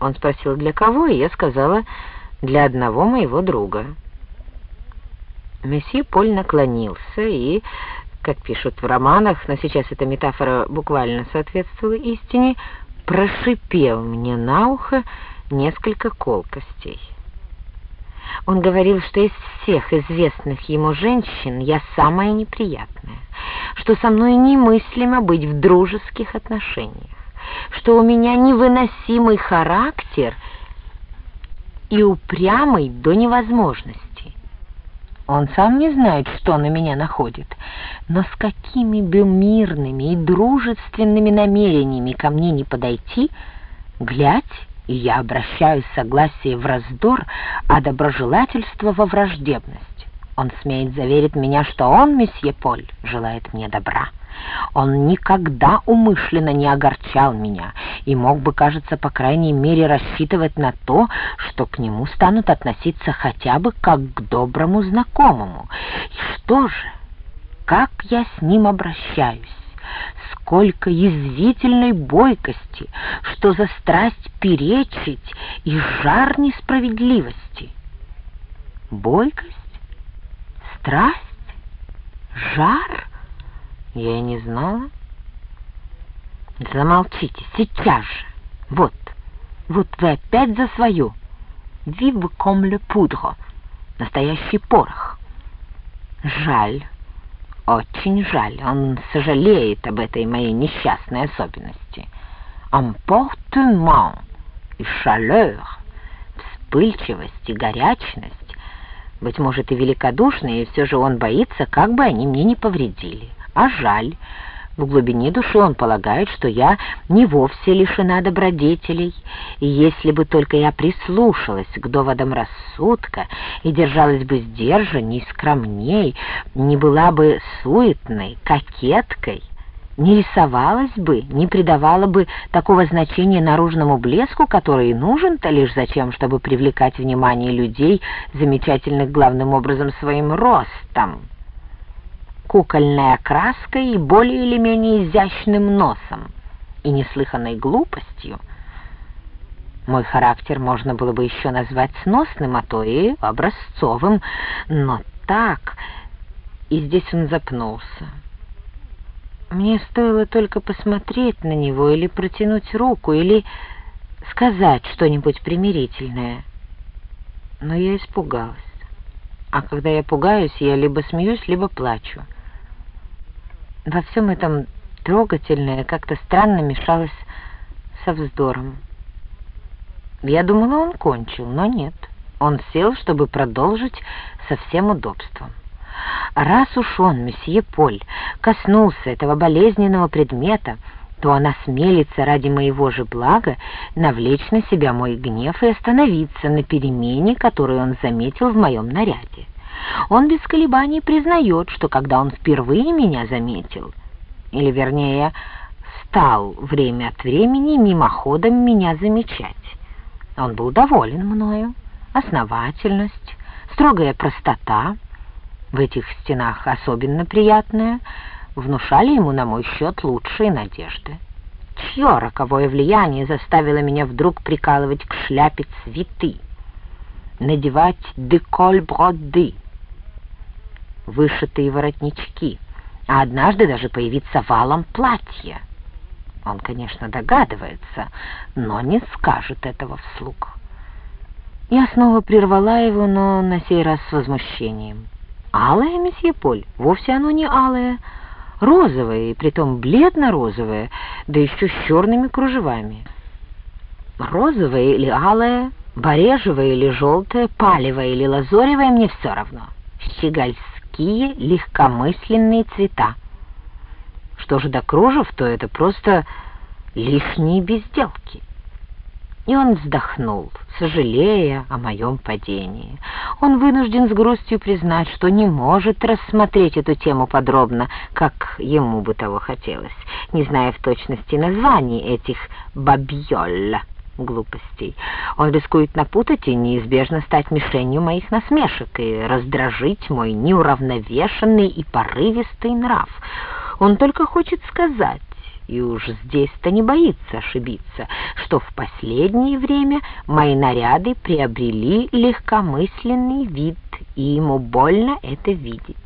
Он спросил, для кого, и я сказала, для одного моего друга. Месье Поль наклонился и, как пишут в романах, но сейчас эта метафора буквально соответствовала истине, прошипел мне на ухо несколько колкостей. Он говорил, что из всех известных ему женщин я самая неприятная, что со мной немыслимо быть в дружеских отношениях, что у меня невыносимый характер и упрямый до невозможности. Он сам не знает, что на меня находит, но с какими бы мирными и дружественными намерениями ко мне не подойти, глядь, и я обращаю согласие в раздор, а доброжелательство во враждебность. Он смеет заверить меня, что он, месье Поль, желает мне добра. Он никогда умышленно не огорчал меня и мог бы, кажется, по крайней мере рассчитывать на то, что к нему станут относиться хотя бы как к доброму знакомому. И что же, как я с ним обращаюсь? сколько язвительной бойкости, что за страсть перечить и жар несправедливости. Бойкость? Страсть? Жар? Я не знала. Замолчите, сейчас же. Вот, вот вы опять за свою. Vive comme le poudre. Настоящий порох. Жаль. Очень жаль, он сожалеет об этой моей несчастной особенности. Emportement и chaleur, вспыльчивость и горячность, быть может, и великодушные, и все же он боится, как бы они мне не повредили. А жаль, в глубине души он полагает, что я не вовсе лишена добродетелей, и если бы только я прислушалась к доводам рассудка и держалась бы сдержанней, скромней, не была бы суетной, кокеткой, не рисовалась бы, не придавала бы такого значения наружному блеску, который нужен-то лишь зачем, чтобы привлекать внимание людей, замечательных главным образом своим ростом» кукольной окраской и более или менее изящным носом и неслыханной глупостью. Мой характер можно было бы еще назвать сносным, а то и образцовым, но так... И здесь он запнулся. Мне стоило только посмотреть на него или протянуть руку, или сказать что-нибудь примирительное. Но я испугалась. А когда я пугаюсь, я либо смеюсь, либо плачу. Во всем этом трогательное как-то странно мешалось со вздором. Я думала, он кончил, но нет. Он сел, чтобы продолжить со всем удобством. Раз уж он, месье Поль, коснулся этого болезненного предмета, то она смелится ради моего же блага навлечь на себя мой гнев и остановиться на перемене, которую он заметил в моем наряде. Он без колебаний признает, что когда он впервые меня заметил, или, вернее, стал время от времени мимоходом меня замечать, он был доволен мною. Основательность, строгая простота, в этих стенах особенно приятная, внушали ему на мой счет лучшие надежды. Чье роковое влияние заставило меня вдруг прикалывать к шляпе цветы, надевать деколь броды, вышитые воротнички, а однажды даже появиться валом платья. Он, конечно, догадывается, но не скажет этого вслух. Я снова прервала его, но на сей раз с возмущением. «Алое, месье Поль? Вовсе оно не алое, розовое, и притом бледно-розовое, да еще с черными кружевами. Розовое или алое, барежевое или желтое, палевое или лазоревое, мне все равно. Щегольское такие легкомысленные цвета. Что же до кружев, то это просто лишние безделки. И он вздохнул, сожалея о моем падении. Он вынужден с грустью признать, что не может рассмотреть эту тему подробно, как ему бы того хотелось, не зная в точности названий этих «бабьолла» глупостей. Он рискует напутать и неизбежно стать мишенью моих насмешек и раздражить мой неуравновешенный и порывистый нрав. Он только хочет сказать, и уж здесь-то не боится ошибиться, что в последнее время мои наряды приобрели легкомысленный вид, и ему больно это видеть.